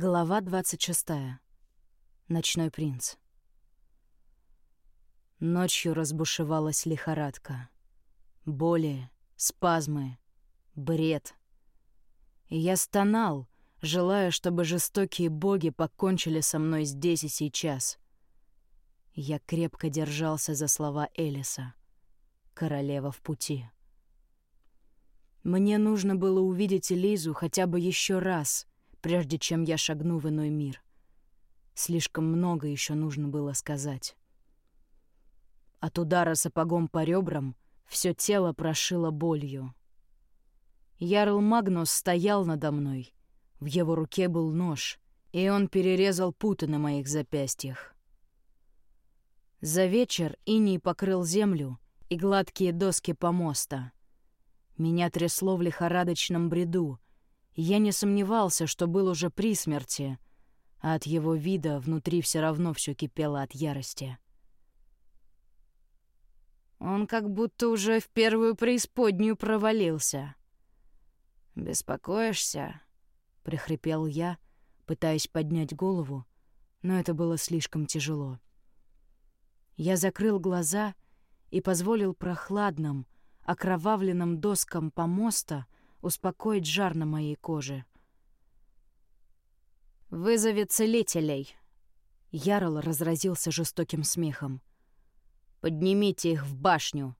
Глава 26. Ночной принц. Ночью разбушевалась лихорадка. Боли, спазмы, бред. И я стонал, желая, чтобы жестокие боги покончили со мной здесь и сейчас. Я крепко держался за слова Элиса. Королева в пути. Мне нужно было увидеть Элизу хотя бы еще раз — прежде чем я шагну в иной мир. Слишком много еще нужно было сказать. От удара сапогом по ребрам все тело прошило болью. Ярл Магнус стоял надо мной. В его руке был нож, и он перерезал путы на моих запястьях. За вечер иней покрыл землю и гладкие доски помоста. Меня трясло в лихорадочном бреду, я не сомневался, что был уже при смерти, а от его вида внутри все равно все кипело от ярости. Он как будто уже в первую преисподнюю провалился. «Беспокоишься?» — прихрипел я, пытаясь поднять голову, но это было слишком тяжело. Я закрыл глаза и позволил прохладным, окровавленным доскам помоста — успокоить жар на моей коже. «Вызови целителей!» Ярл разразился жестоким смехом. «Поднимите их в башню!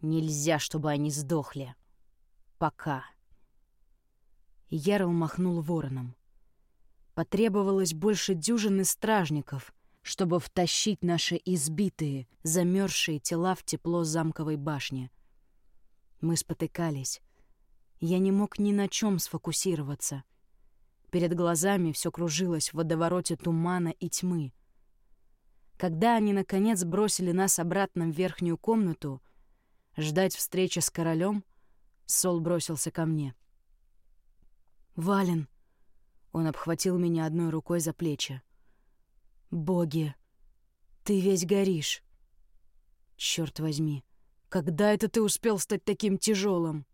Нельзя, чтобы они сдохли! Пока!» Ярл махнул вороном. Потребовалось больше дюжины стражников, чтобы втащить наши избитые, замерзшие тела в тепло замковой башни. Мы спотыкались, я не мог ни на чем сфокусироваться. Перед глазами все кружилось в водовороте тумана и тьмы. Когда они, наконец, бросили нас обратно в верхнюю комнату, ждать встречи с королем, Сол бросился ко мне. «Вален!» Он обхватил меня одной рукой за плечи. «Боги! Ты весь горишь!» «Чёрт возьми! Когда это ты успел стать таким тяжелым?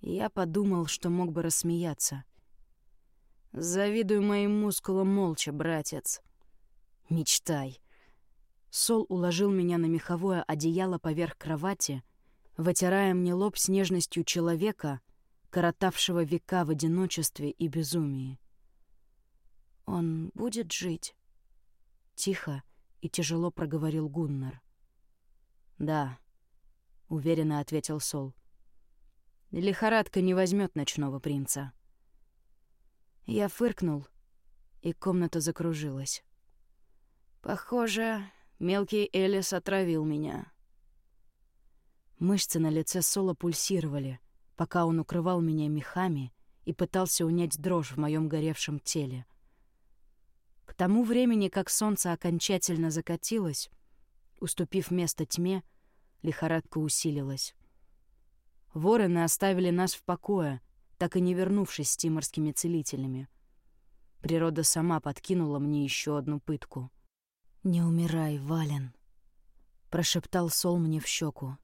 Я подумал, что мог бы рассмеяться. «Завидуй моим мускулам молча, братец. Мечтай». Сол уложил меня на меховое одеяло поверх кровати, вытирая мне лоб с нежностью человека, коротавшего века в одиночестве и безумии. «Он будет жить?» Тихо и тяжело проговорил Гуннар. «Да», — уверенно ответил Сол. Лихорадка не возьмет ночного принца. Я фыркнул, и комната закружилась. Похоже, мелкий Элис отравил меня. Мышцы на лице Соло пульсировали, пока он укрывал меня мехами и пытался унять дрожь в моем горевшем теле. К тому времени, как солнце окончательно закатилось, уступив место тьме, лихорадка усилилась. Вороны оставили нас в покое, так и не вернувшись с тиморскими целителями. Природа сама подкинула мне еще одну пытку. «Не умирай, Вален», — прошептал Сол мне в щеку.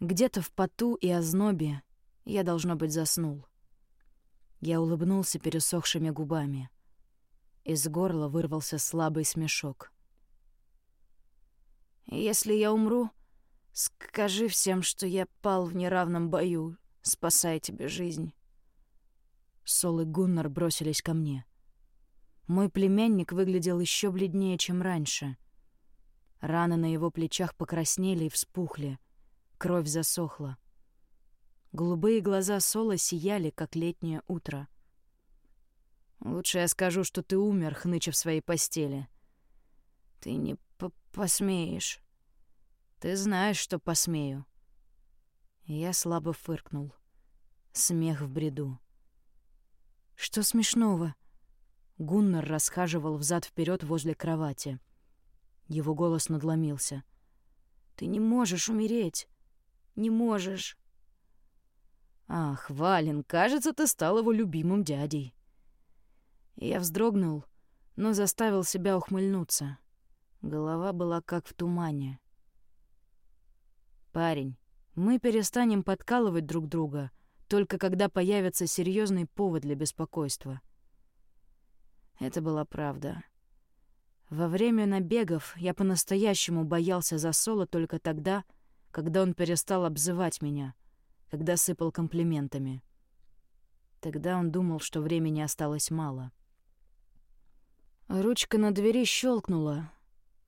Где-то в поту и ознобе я, должно быть, заснул. Я улыбнулся пересохшими губами. Из горла вырвался слабый смешок. «Если я умру, Скажи всем, что я пал в неравном бою, спасая тебе жизнь. Сол и Гуннар бросились ко мне. Мой племянник выглядел еще бледнее, чем раньше. Раны на его плечах покраснели и вспухли. Кровь засохла. Голубые глаза Сола сияли, как летнее утро. «Лучше я скажу, что ты умер, хныча в своей постели. Ты не посмеешь». Ты знаешь, что посмею. Я слабо фыркнул. Смех в бреду. Что смешного? Гуннар расхаживал взад вперед возле кровати. Его голос надломился. Ты не можешь умереть. Не можешь. Ах, Вален, кажется, ты стал его любимым дядей. Я вздрогнул, но заставил себя ухмыльнуться. Голова была как в тумане. «Парень, мы перестанем подкалывать друг друга, только когда появится серьезный повод для беспокойства. Это была правда. Во время набегов я по-настоящему боялся за Соло только тогда, когда он перестал обзывать меня, когда сыпал комплиментами. Тогда он думал, что времени осталось мало. Ручка на двери щелкнула,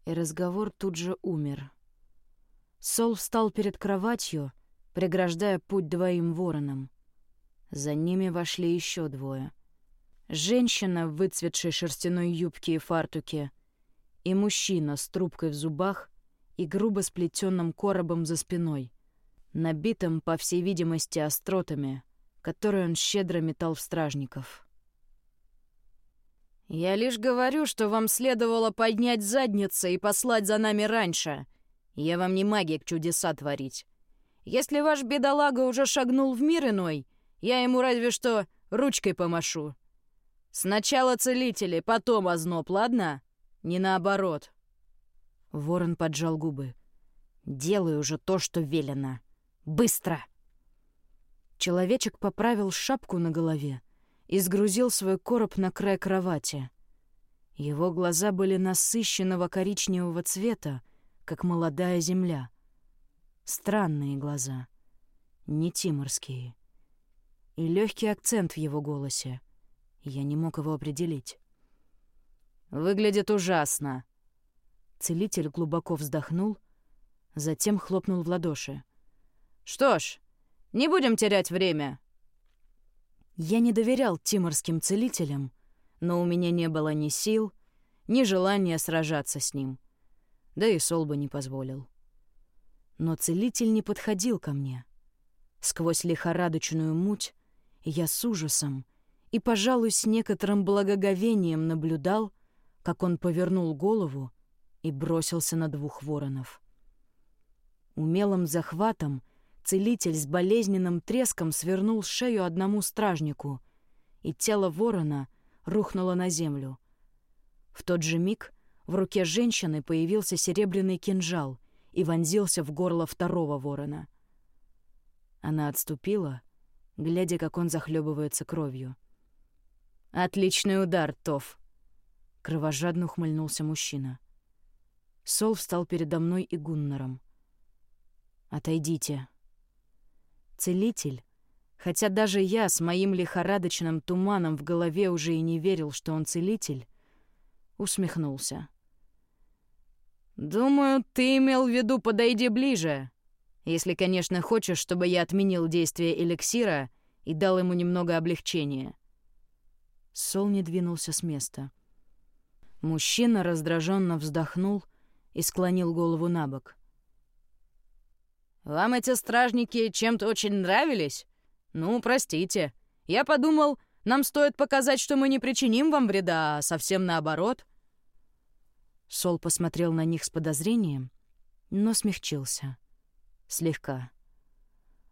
и разговор тут же умер. Сол встал перед кроватью, преграждая путь двоим воронам. За ними вошли еще двое. Женщина в выцветшей шерстяной юбке и фартуке и мужчина с трубкой в зубах и грубо сплетенным коробом за спиной, набитым, по всей видимости, остротами, которые он щедро метал в стражников. «Я лишь говорю, что вам следовало поднять задницы и послать за нами раньше. Я вам не магик чудеса творить. Если ваш бедолага уже шагнул в мир иной, я ему разве что ручкой помашу. Сначала целители, потом озноб, ладно? Не наоборот». Ворон поджал губы. «Делай уже то, что велено. Быстро!» Человечек поправил шапку на голове и сгрузил свой короб на край кровати. Его глаза были насыщенного коричневого цвета, как молодая земля. Странные глаза, не тиморские. И легкий акцент в его голосе. Я не мог его определить. «Выглядит ужасно», Целитель глубоко вздохнул, затем хлопнул в ладоши. «Что ж, не будем терять время!» Я не доверял тиморским целителям, но у меня не было ни сил, ни желания сражаться с ним. Да и Сол бы не позволил. Но целитель не подходил ко мне. Сквозь лихорадочную муть я с ужасом и, пожалуй, с некоторым благоговением наблюдал, как он повернул голову и бросился на двух воронов. Умелым захватом целитель с болезненным треском свернул шею одному стражнику, и тело ворона рухнуло на землю. В тот же миг в руке женщины появился серебряный кинжал и вонзился в горло второго ворона. Она отступила, глядя, как он захлебывается кровью. «Отличный удар, Тоф!» — кровожадно ухмыльнулся мужчина. Сол встал передо мной и Гуннером. «Отойдите». Целитель, хотя даже я с моим лихорадочным туманом в голове уже и не верил, что он целитель, усмехнулся. «Думаю, ты имел в виду «подойди ближе», если, конечно, хочешь, чтобы я отменил действие эликсира и дал ему немного облегчения». Сол не двинулся с места. Мужчина раздраженно вздохнул и склонил голову на бок. «Вам эти стражники чем-то очень нравились? Ну, простите. Я подумал, нам стоит показать, что мы не причиним вам вреда, а совсем наоборот». Сол посмотрел на них с подозрением, но смягчился. Слегка.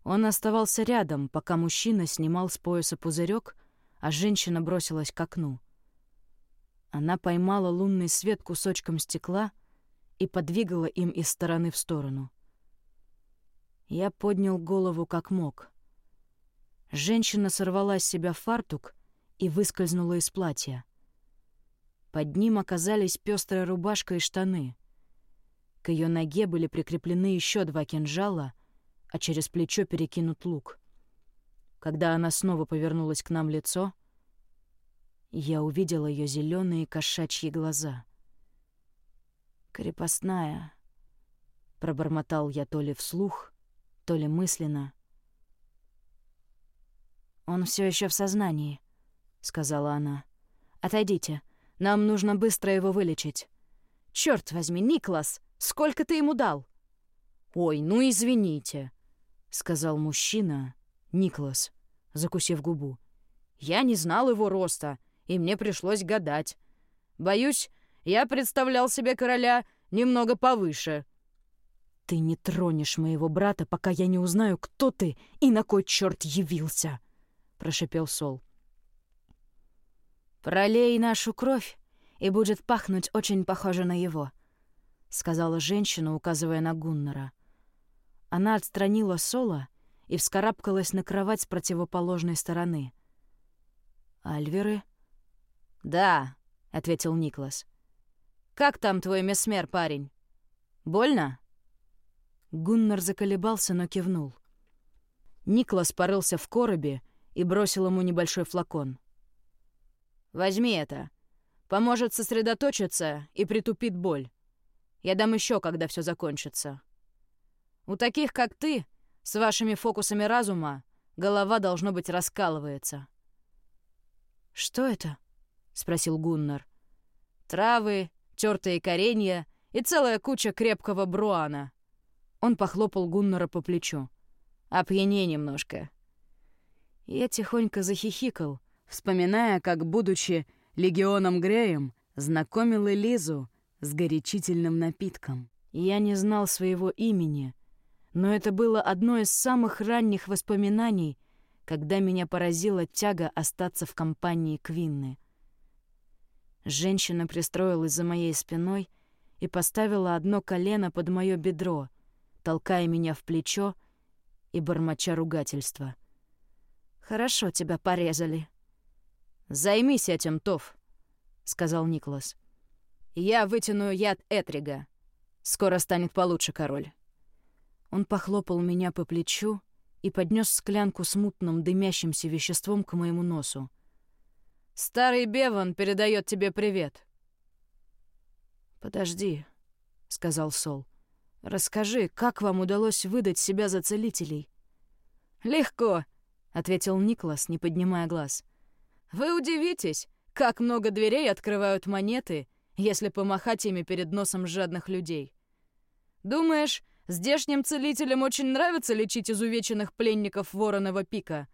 Он оставался рядом, пока мужчина снимал с пояса пузырек, а женщина бросилась к окну. Она поймала лунный свет кусочком стекла — и подвигала им из стороны в сторону. Я поднял голову как мог. Женщина сорвала с себя фартук и выскользнула из платья. Под ним оказались пестрая рубашка и штаны. К ее ноге были прикреплены еще два кинжала, а через плечо перекинут лук. Когда она снова повернулась к нам лицо, я увидела ее зеленые кошачьи глаза — «Крепостная», — пробормотал я то ли вслух, то ли мысленно. «Он все еще в сознании», — сказала она. «Отойдите, нам нужно быстро его вылечить». «Черт возьми, Никлас, сколько ты ему дал?» «Ой, ну извините», — сказал мужчина, Никлас, закусив губу. «Я не знал его роста, и мне пришлось гадать. Боюсь, я представлял себе короля немного повыше». «Ты не тронешь моего брата, пока я не узнаю, кто ты и на кой черт явился», — прошепел Сол. «Пролей нашу кровь, и будет пахнуть очень похоже на его», — сказала женщина, указывая на Гуннера. Она отстранила Сола и вскарабкалась на кровать с противоположной стороны. «Альверы?» «Да», ответил Никлас. «Как там твой месмер, парень? Больно?» Гуннар заколебался, но кивнул. Никлас порылся в коробе и бросил ему небольшой флакон. «Возьми это. Поможет сосредоточиться и притупит боль. Я дам еще, когда все закончится. У таких, как ты, с вашими фокусами разума, голова, должно быть, раскалывается». «Что это?» — спросил Гуннар. «Травы, тертые коренья и целая куча крепкого бруана». Он похлопал Гуннара по плечу. «Опьяни немножко». Я тихонько захихикал, вспоминая, как, будучи легионом Греем, знакомил Элизу с горячительным напитком. Я не знал своего имени, но это было одно из самых ранних воспоминаний, когда меня поразила тяга остаться в компании Квинны. Женщина пристроилась за моей спиной и поставила одно колено под мое бедро, толкая меня в плечо и бормоча ругательства. «Хорошо тебя порезали». «Займись этим, Тоф», — сказал Николас. «Я вытяну яд Этрига. Скоро станет получше, король». Он похлопал меня по плечу и поднес склянку с мутным дымящимся веществом к моему носу. Старый Беван передает тебе привет». «Подожди», — сказал Сол. «Расскажи, как вам удалось выдать себя за целителей?» «Легко», — ответил Никлас, не поднимая глаз. «Вы удивитесь, как много дверей открывают монеты, если помахать ими перед носом жадных людей. Думаешь, здешним целителям очень нравится лечить изувеченных пленников Вороного пика?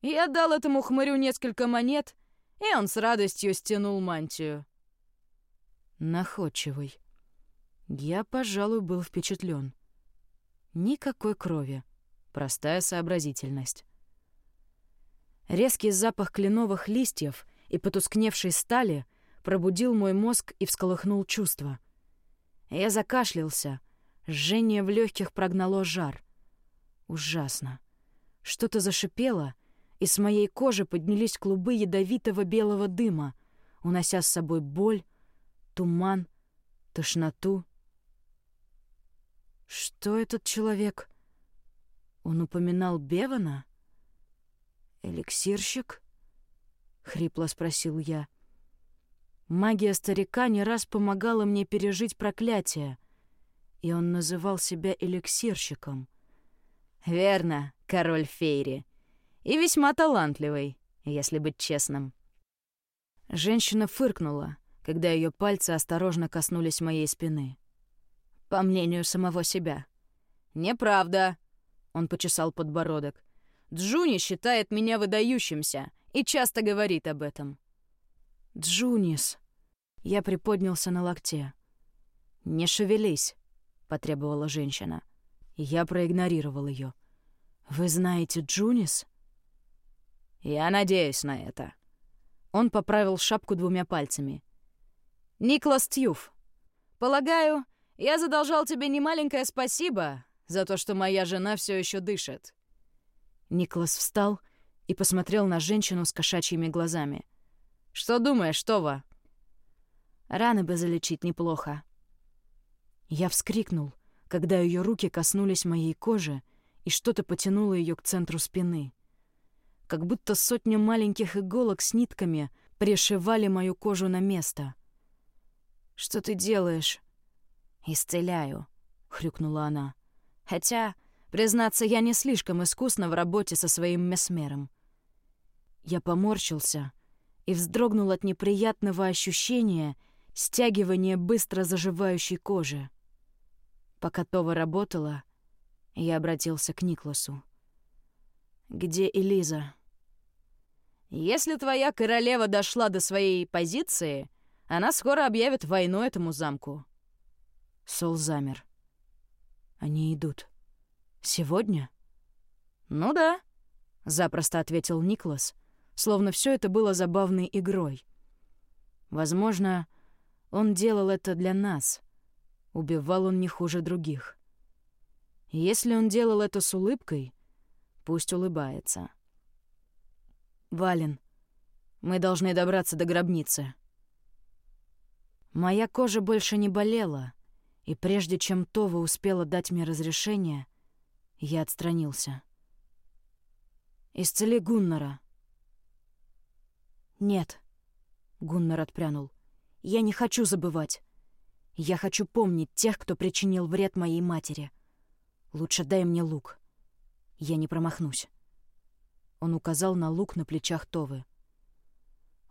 Я дал этому хмырю несколько монет — и он с радостью стянул мантию. Находчивый. Я, пожалуй, был впечатлен. Никакой крови. Простая сообразительность. Резкий запах кленовых листьев и потускневшей стали пробудил мой мозг и всколыхнул чувства. Я закашлялся. Жжение в легких прогнало жар. Ужасно. Что-то зашипело — и с моей кожи поднялись клубы ядовитого белого дыма, унося с собой боль, туман, тошноту. Что этот человек? Он упоминал Бевана? Эликсирщик? Хрипло спросил я. Магия старика не раз помогала мне пережить проклятие, и он называл себя эликсирщиком. «Верно, король Фейри», и весьма талантливый, если быть честным. Женщина фыркнула, когда ее пальцы осторожно коснулись моей спины. По мнению самого себя. «Неправда», — он почесал подбородок. «Джуни считает меня выдающимся и часто говорит об этом». «Джунис», — я приподнялся на локте. «Не шевелись», — потребовала женщина. Я проигнорировал ее. «Вы знаете Джунис?» «Я надеюсь на это». Он поправил шапку двумя пальцами. «Никлас Тьюф, полагаю, я задолжал тебе немаленькое спасибо за то, что моя жена все еще дышит». Никлас встал и посмотрел на женщину с кошачьими глазами. «Что думаешь, Това?» «Раны бы залечить неплохо». Я вскрикнул, когда ее руки коснулись моей кожи, и что-то потянуло ее к центру спины как будто сотня маленьких иголок с нитками пришивали мою кожу на место. «Что ты делаешь?» «Исцеляю», — хрюкнула она. «Хотя, признаться, я не слишком искусна в работе со своим месмером». Я поморщился и вздрогнул от неприятного ощущения стягивания быстро заживающей кожи. Пока Това работала, я обратился к Никласу. «Где Элиза?» Если твоя королева дошла до своей позиции, она скоро объявит войну этому замку». Сол замер. «Они идут. Сегодня?» «Ну да», — запросто ответил Никлас, словно все это было забавной игрой. «Возможно, он делал это для нас. Убивал он не хуже других. Если он делал это с улыбкой, пусть улыбается». «Вален, мы должны добраться до гробницы». Моя кожа больше не болела, и прежде чем Това успела дать мне разрешение, я отстранился. «Исцели Гуннара». «Нет», — Гуннар отпрянул, — «я не хочу забывать. Я хочу помнить тех, кто причинил вред моей матери. Лучше дай мне лук. Я не промахнусь». Он указал на лук на плечах Товы.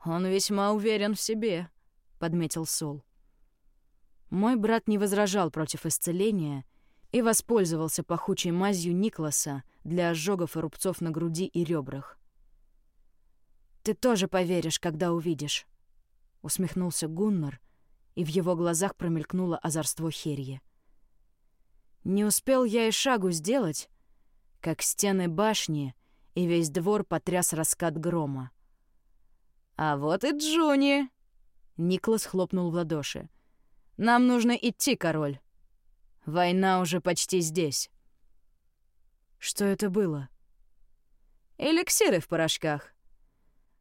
«Он весьма уверен в себе», — подметил Сол. Мой брат не возражал против исцеления и воспользовался пахучей мазью Никласа для ожогов и рубцов на груди и ребрах. «Ты тоже поверишь, когда увидишь», — усмехнулся Гуннар, и в его глазах промелькнуло озорство Херье. Не успел я и шагу сделать, как стены башни и весь двор потряс раскат грома. «А вот и Джуни!» Никлас хлопнул в ладоши. «Нам нужно идти, король. Война уже почти здесь». «Что это было?» «Эликсиры в порошках.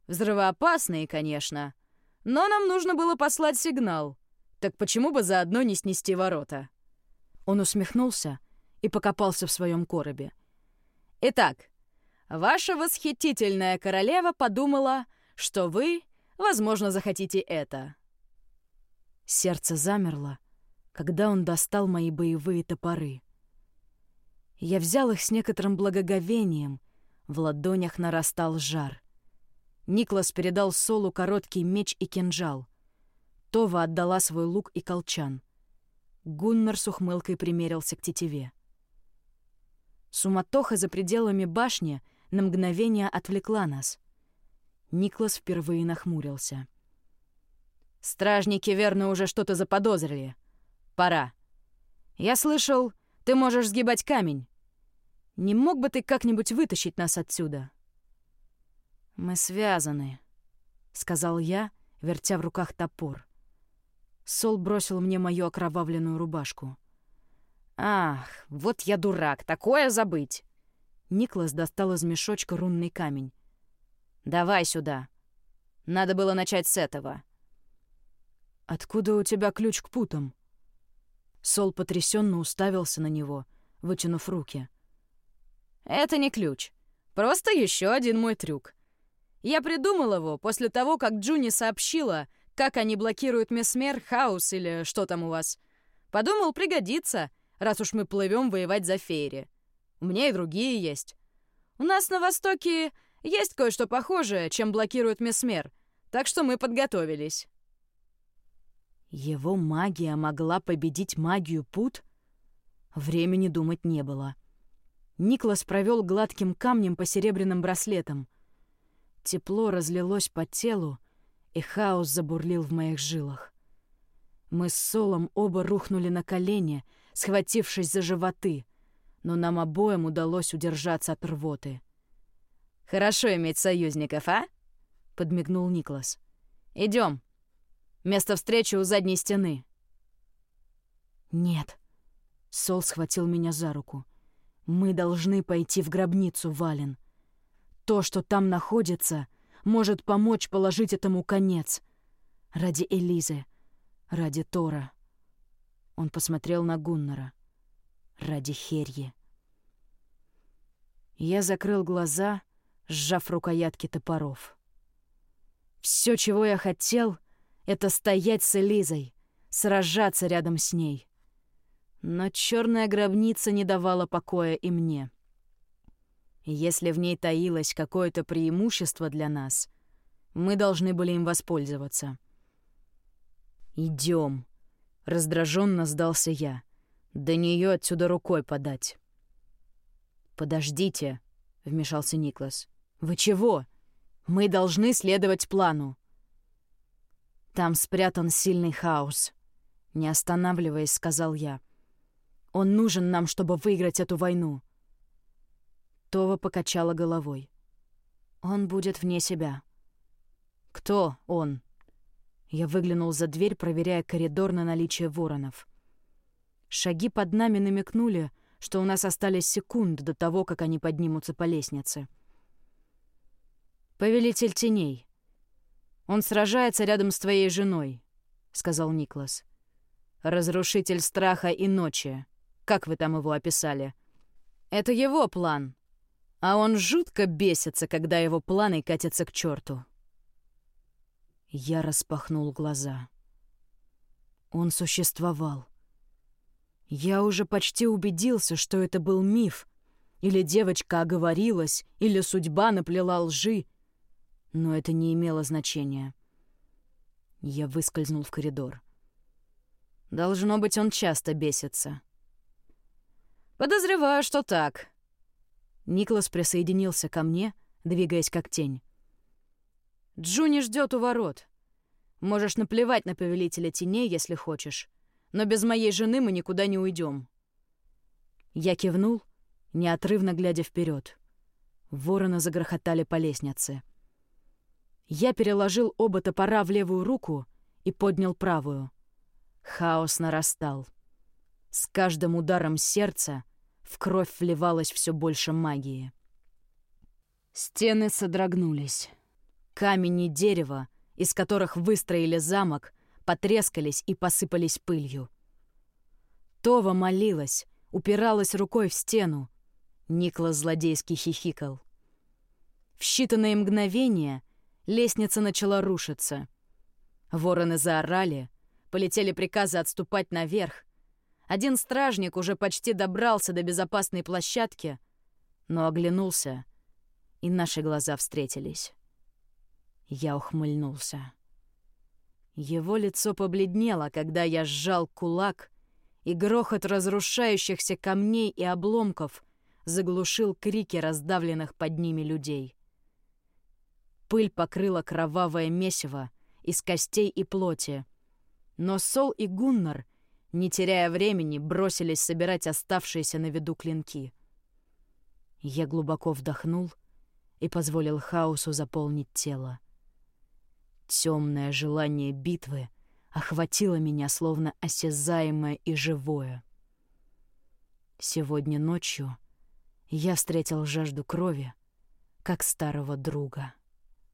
Взрывоопасные, конечно. Но нам нужно было послать сигнал. Так почему бы заодно не снести ворота?» Он усмехнулся и покопался в своем коробе. «Итак, ваша восхитительная королева подумала, что вы, возможно, захотите это». Сердце замерло, когда он достал мои боевые топоры. Я взял их с некоторым благоговением, в ладонях нарастал жар. Никлас передал Солу короткий меч и кинжал. Това отдала свой лук и колчан. Гуннар с ухмылкой примерился к тетиве. Суматоха за пределами башни на мгновение отвлекла нас. Никлас впервые нахмурился. «Стражники, верно, уже что-то заподозрили. Пора. Я слышал, ты можешь сгибать камень. Не мог бы ты как-нибудь вытащить нас отсюда?» «Мы связаны», — сказал я, вертя в руках топор. Сол бросил мне мою окровавленную рубашку. «Ах, вот я дурак, такое забыть!» Никлас достал из мешочка рунный камень. «Давай сюда. Надо было начать с этого». «Откуда у тебя ключ к путам?» Сол потрясенно уставился на него, вытянув руки. «Это не ключ. Просто еще один мой трюк. Я придумал его после того, как Джуни сообщила, как они блокируют Месмер, Хаус или что там у вас. Подумал, пригодится, раз уж мы плывем воевать за Фейри. У меня и другие есть. У нас на Востоке есть кое-что похожее, чем блокирует Месмер, так что мы подготовились». Его магия могла победить магию Пут? Времени думать не было. Никлас провел гладким камнем по серебряным браслетам. Тепло разлилось по телу, и хаос забурлил в моих жилах. Мы с Солом оба рухнули на колени, схватившись за животы, но нам обоим удалось удержаться от рвоты. «Хорошо иметь союзников, а?» — подмигнул Никлас. Идем. Место встречи у задней стены». «Нет». Сол схватил меня за руку. «Мы должны пойти в гробницу, Вален. То, что там находится, может помочь положить этому конец. Ради Элизы, ради Тора». Он посмотрел на Гуннара. «Ради Херьи». Я закрыл глаза, сжав рукоятки топоров. Все, чего я хотел, — это стоять с Элизой, сражаться рядом с ней. Но черная гробница не давала покоя и мне. Если в ней таилось какое-то преимущество для нас, мы должны были им воспользоваться. Идем, раздраженно сдался я. До нее отсюда рукой подать. «Подождите», — вмешался Никлас. «Вы чего? Мы должны следовать плану». «Там спрятан сильный хаос», — не останавливаясь, сказал я. «Он нужен нам, чтобы выиграть эту войну». Това покачала головой. «Он будет вне себя». «Кто он?» Я выглянул за дверь, проверяя коридор на наличие воронов. Шаги под нами намекнули, что у нас остались секунды до того, как они поднимутся по лестнице. «Повелитель теней. Он сражается рядом с твоей женой. сказал Никлас. «Разрушитель страха и ночи. Как вы там его описали?» «Это его план. А он жутко бесится, когда его планы катятся к черту. Я распахнул глаза. Он существовал. Я уже почти убедился, что это был миф. Или девочка оговорилась, или судьба наплела лжи. Но это не имело значения. Я выскользнул в коридор. Должно быть, он часто бесится. «Подозреваю, что так». Никлас присоединился ко мне, двигаясь как тень. «Джуни ждет у ворот. Можешь наплевать на повелителя теней, если хочешь. Но без моей жены мы никуда не уйдем. Я кивнул, неотрывно глядя вперед. Вороны загрохотали по лестнице. Я переложил оба топора в левую руку и поднял правую. Хаос нарастал. С каждым ударом сердца в кровь вливалось все больше магии. Стены содрогнулись. Камень и дерево, из которых выстроили замок, потрескались и посыпались пылью. Това молилась, упиралась рукой в стену. Никлас злодейски хихикал. В считанные мгновения лестница начала рушиться. Вороны заорали, полетели приказы отступать наверх. Один стражник уже почти добрался до безопасной площадки, но оглянулся, и наши глаза встретились. Я ухмыльнулся. Его лицо побледнело, когда я сжал кулак, и грохот разрушающихся камней и обломков заглушил крики раздавленных под ними людей. Пыль покрыла кровавое месиво из костей и плоти, но Сол и Гуннар, не теряя времени, бросились собирать оставшиеся на виду клинки. Я глубоко вдохнул и позволил хаосу заполнить тело. Темное желание битвы охватило меня, словно осязаемое и живое. Сегодня ночью я встретил жажду крови, как старого друга.